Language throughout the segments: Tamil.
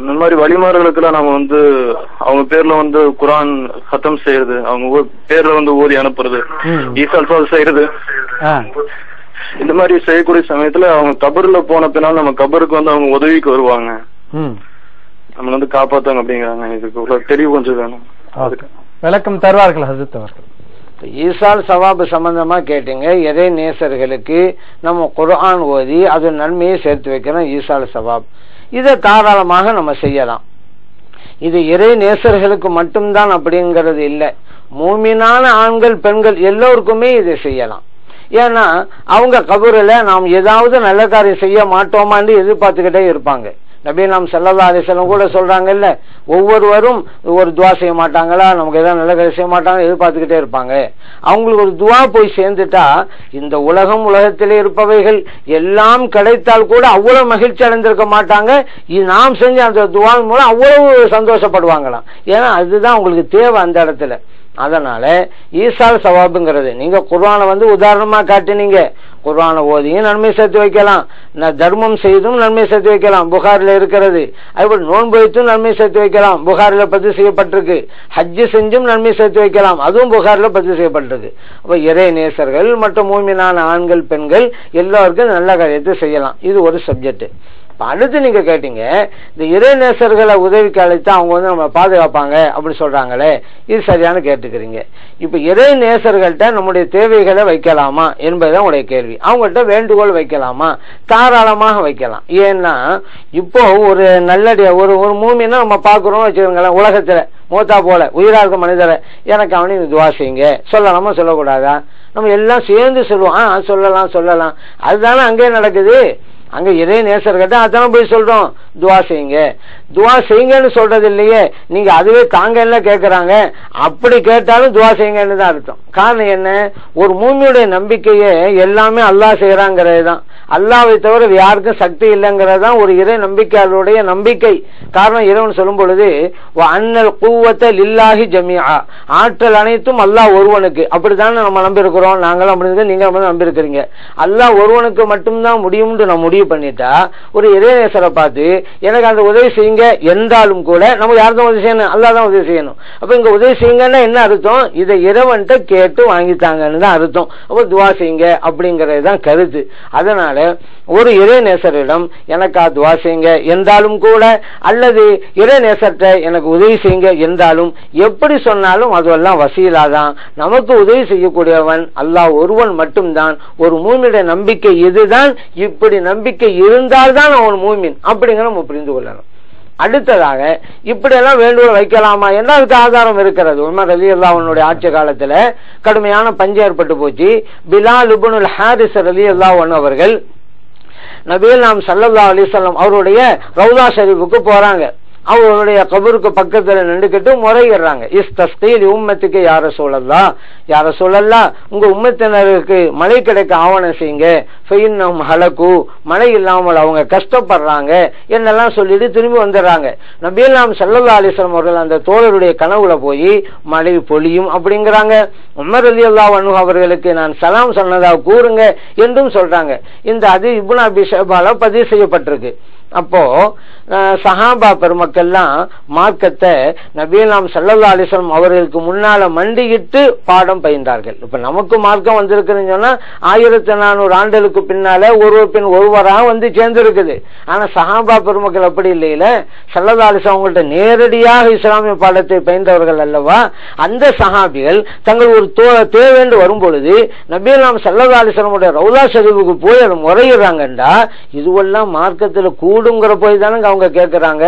இந்த மாதிரி வழிமாறுகளுக்கெல்லாம் நம்ம வந்து அவங்க பேர்ல வந்து குரான் சத்தம் செய்யறது அவங்க பேர்ல வந்து ஊதி அனுப்புறது ம். ஈசா அல்ஃபால் செய்யறது. இந்த மாதிரி செய்யக்கூடிய சமயத்துல அவங்க கபர்ல போன பின்னால் நம்ம கபருக்கு வந்து அவங்க உதவிக்கு வருவாங்க. ம். நம்மள வந்து காப்பாத்தாங்க அப்படிங்கிறாங்க. இதுக்கு தெளிவு கொஞ்சம் வேணும். விளக்கம் தருவார்கள் ஹசரத் அவர்கள்? ஈசால் சவாபு சம்பந்தமா கேட்டீங்க. இறை நேசர்களுக்கு நம்ம குர்ஆன் ஓதி அது நன்மையை சேர்த்து வைக்கிறோம் ஈசால் சவாப். இதை தாராளமாக நம்ம செய்யலாம். இது இறை நேசர்களுக்கு மட்டும்தான் அப்படிங்கிறது இல்லை. மூமினான ஆண்கள் பெண்கள் எல்லோருக்குமே இதை செய்யலாம். ஏன்னா அவங்க கபூரில் நாம் ஏதாவது நல்ல காரியம் செய்ய மாட்டோமான்னு எதிர்பார்த்துக்கிட்டே இருப்பாங்க. நபி நாம் சல்லல்லா அலிஸ்லம் கூட சொல்றாங்கல்ல ஒவ்வொருவரும் ஒரு துவா செய்ய மாட்டாங்களா? நமக்கு ஏதாவது நல்ல கதை செய்ய மாட்டாங்க எதிர்பார்த்துக்கிட்டே இருப்பாங்க. அவங்களுக்கு ஒரு துவா போய் சேர்ந்துட்டா இந்த உலகம் உலகத்திலே இருப்பவைகள் எல்லாம் கிடைத்தால் கூட அவ்வளவு மகிழ்ச்சி அடைந்திருக்க மாட்டாங்க. இது நாம் செஞ்ச அந்த துவா மூலம் அவ்வளவு சந்தோஷப்படுவாங்களாம். ஏன்னா அதுதான் அவங்களுக்கு தேவை அந்த இடத்துல. அதனால ஈசால் சவாபுங்கிறது நீங்க குர்ஆனை வந்து உதாரணமா காட்டினீங்க. குர்ஆனை ஓதியும் நன்மை சேர்த்து வைக்கலாம். தர்மம் செய்தும் நன்மை சேர்த்து வைக்கலாம். புகாரில் இருக்கிறது. அதுபோல் நோன்பு வைத்தும் நன்மை சேர்த்து வைக்கலாம். புகாரில் பதிவு செய்யப்பட்டிருக்கு. ஹஜ்ஜு செஞ்சும் நன்மை சேர்த்து வைக்கலாம். அதுவும் புகாரில் பதிவு செய்யப்பட்டிருக்கு. அப்போ இறை நேசர்கள் மற்றும் மூமினான ஆண்கள் பெண்கள் எல்லாருக்கும் நல்ல காரியத்தை செய்யலாம். இது ஒரு சப்ஜெக்ட் அடுத்து நீங்க கேட்டீங்க இந்த இறைநேசர்களை உதவிக்கு அழைத்து அவங்க வந்து நம்ம பாதுகாப்பாங்க அப்படி சொல்றாங்களே இது சரியான கேட்டுக்கிறீங்க. இப்ப இறை நேசர்கள்ட்ட நம்முடைய தேவைகளை வைக்கலாமா என்பதுதான் உடைய கேள்வி. அவங்கள்ட்ட வேண்டுகோள் வைக்கலாமா? தாராளமாக வைக்கலாம். ஏன்னா இப்போ ஒரு நல்லடிய ஒரு ஒரு மூமின்னா நம்ம பாக்குறோம் வச்சுக்கோங்களேன் உலகத்துல மூத்தா போல உயிரா இருக்க மனிதரை எனக்கு அவனையும் துவா செய்யுங்க. சொல்லலாமா சொல்லக்கூடாதா? நம்ம எல்லாம் சேர்ந்து சொல்லுவோம். ஆ சொல்லலாம் சொல்லலாம். அதுதானே அங்கே நடக்குது. அங்க இறை நேசர்கிட்ட அதான் போய் சொல்றோம்? துவா செய்யுங்க. துவா செய்யுங்கன்னு சொல்றது இல்லையே நீங்க அதுவே தாங்கன்னு கேக்குறாங்க. அப்படி கேட்டாலும் துவா செய்யுங்கன்னு தான் அர்த்தம். காரணம் என்ன? ஒரு மூமியுடைய நம்பிக்கையே எல்லாமே அல்லாஹ் செய்யறாங்கிறது தான். அல்லாவை தவிர யாருக்கும் சக்தி இல்லைங்கிறது தான் ஒரு இறை நம்பிக்கையாளருடைய நம்பிக்கை. காரணம் இறைவன் சொல்லும் பொழுது அண்ணல் கூவத்தை லில்லாஹி ஜமியா ஆற்றல் அனைத்தும் அல்லாஹ் ஒருவனுக்கு. அப்படித்தானே நம்ம நம்பியிருக்கிறோம்? நாங்களும் அப்படி நீங்க நம்பியிருக்கிறீங்க. அல்லாஹ் ஒருவனுக்கு மட்டும்தான் முடியும்னு நான் முடிவு பண்ணிட்டா ஒரு இறைநேசரை பார்த்து எனக்கு அந்த உதவி செய்யுங்க என்றாலும் கூட நம்ம தான் உதவி செய்யணும்? அல்லா தான் உதவி செய்யணும். அப்போ இங்கே உதவி செய்யுங்கன்னா என்ன அர்த்தம்? இதை இறைவன்கிட்ட கேட்டு வாங்கித்தாங்கன்னு தான் அர்த்தம். அப்போ துவா செய்யுங்க அப்படிங்கிறது தான் கருத்து. அதனால ஒரு இறைநேசரிடம் எனக்கா துவா செய்யுங்க என்றாலும் கூட அல்லது இறைநேசர்கிட்ட எனக்கு உதவி செய்யுங்க என்றாலும் எப்படி சொன்னாலும் அதுவெல்லாம் வசீலாதான். நமக்கு உதவி செய்யக்கூடியவன் அல்லாஹ் ஒருவன் மட்டும்தான். ஒரு மூமியுடைய நம்பிக்கை இதுதான் இப்படி நம்பிக்கை இருந்தால்தான் அவன் மூமின். அப்படிங்கிற நம்ம புரிந்து கொள்ளணும். அடுத்ததாக இப்படியெல்லாம் வேண்டுகோள் வைக்கலாமா? என்ன அதுக்கு ஆதாரம் இருக்கிறது? உமர் அலி அல்லாஹனுடைய ஆட்சி காலத்தில் கடுமையான பஞ்சம் ஏற்பட்டு போச்சு. பிலால் இபுனுல் ஹாரிஸ் அலி அல்லாஹன் அவர்கள் நபீல் நாம் சல்லல்லா அலிசல்லாம் அவருடைய ரவுதா ஷரீஃபுக்கு போறாங்க. அவருடைய கபருக்கு பக்கத்துல நின்றுக்கிட்டு முறையிடுறாங்க. இஸ் தஸ்தீல் உம்மத்துக்கு யார சொல்லலாம் யார சொல்லலாம் உங்க உம்மத்தினருக்கு மழை கிடைக்க ஆவணம் செய்யுங்க. ஃபெயின்னம் ஹலக்கு. மழை இல்லாமல் அவங்க கஷ்டப்படுறாங்க. என்னெல்லாம் சொல்லிட்டு திரும்பி வந்துடுறாங்க. நபீலாம் நாம் சல்லல்லா அலிஸ்லாம் அவர்கள் அந்த தோழருடைய கனவுல போய் மழை பொழியும் அப்படிங்கிறாங்க. உமர் அலி அல்லா அவர்களுக்கு நான் சலாம் சொன்னதா கூறுங்க என்றும் சொல்றாங்க. இந்த அது இபுனா பிஷபால பதிவு செய்யப்பட்டிருக்கு. அப்போ சஹாபா பெருமக்கள் பெருமக்கள்லாம் மார்க்கத்தை நபீனாம் சல்லல்லா அலிஸ்லாம் அவர்களுக்கு முன்னால மண்டியிட்டு பாடம் பயின்றார்கள். இப்ப நமக்கு மார்க்கம் வந்திருக்குன்னு சொன்னா ஆயிரத்தி நானூறு ஆண்டுகளுக்கு பின்னால ஒருவர் பின் ஒருவராக வந்து சேர்ந்திருக்குது. ஆனா சஹாபா பெருமக்கள் அப்படி இல்லையில? சல்லல்லா அலிஸ்லாம் அவங்கள்ட்ட நேரடியாக இஸ்லாமிய பாடத்தை பயின்றவர்கள் அல்லவா? அந்த சஹாபிகள் தங்கள் ஒரு தோ- தேவைஎன்று வரும் பொழுது நபீலாம் சல்லல்லா அலிஸ்லாமுடைய ரவுலா ஷரீஃபுக்கு போய் அதை முறையிடுறாங்கண்டா இதுவெல்லாம் மார்க்கத்தில் கூடுங்கிற போய் தானே அவங்க கேட்குறாங்க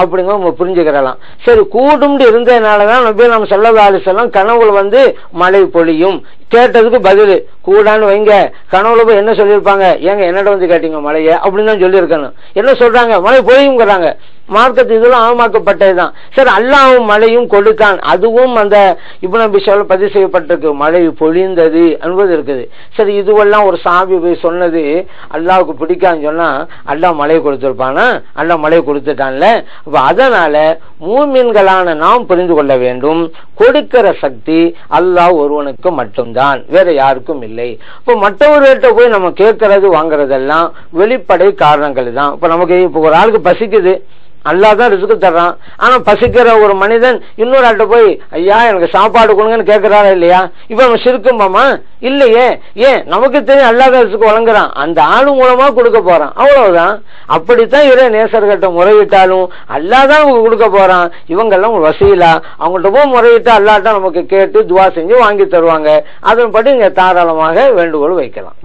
அப்படிங்க நம்ம புரிஞ்சுக்கிறலாம். சரி கூடும்னு இருந்ததுனாலதான் நபீலாம் வேலை அலிஸ்லாம் கனவுல வந்து மழை பொழியும். கேட்டதுக்கு பதில் கூடான்னு வைங்க. கனவுல போய் என்ன சொல்லியிருப்பாங்க? ஏங்க என்னட வந்து கேட்டீங்க மலையை? அப்படின்னு தான் சொல்லியிருக்கணும். என்ன சொல்றாங்க? மழை பொழியுங்கிறாங்க. மார்க்கத்து இதெல்லாம் ஆமாக்கப்பட்டதுதான். சார் அல்லாவும் மழையும் கொடுத்தான். அதுவும் அந்த இப்னபிஷாவில் பதிவு செய்யப்பட்டிருக்கு. மழை பொழிந்தது என்பது இருக்குது. சரி இதுவெல்லாம் ஒரு சாமி போய் சொன்னது அல்லாவுக்கு பிடிக்கான்னு சொன்னா அல்லாஹ் மழையை கொடுத்துருப்பானா? அல்லாஹ் மழையை கொடுத்துட்டான்ல. அப்ப அதனால மூமின்களான நாம் புரிந்து கொள்ள வேண்டும். கொடுக்கிற சக்தி அல்லாஹ் ஒருவனுக்கு மட்டும்தான். வேற யாருக்கும் இல்லை. இப்ப மற்றவர்கள்ட்ட போய் நம்ம கேட்கறது வாங்குறதெல்லாம் வெளிப்படை காரணங்கள் தான் இப்ப நமக்கு இப்ப ஒரு ஆளுக்கு பசிக்குது. அல்லா தான் ரிசுக்கு தர்றான். ஆனா பசிக்கிற ஒரு மனிதன் இன்னொரு ஆள்கிட்ட போய் ஐயா எனக்கு சாப்பாடு கொடுங்கன்னு கேட்கிறாரா இல்லையா? இப்ப நம்ம சிரிக்கும்பாமா இல்லையே ஏன்? நமக்கு தெரியும் அல்லா தான் ரிசுக்கு வழங்குறான். அந்த ஆளு மூலமா கொடுக்க போறான். அவ்வளவுதான். அப்படித்தான் இவரே நேசர்கிட்ட முறையிட்டாலும் அல்லா தான் கொடுக்க போறான். இவங்கெல்லாம் வசீலா. அவங்கள்ட்ட போய் முறையிட்டா அல்லாட்ட நமக்கு கேட்டு துவா செஞ்சு வாங்கி தருவாங்க. அதன்படி இங்க தாராளமாக வேண்டுகோள் வைக்கலாம்.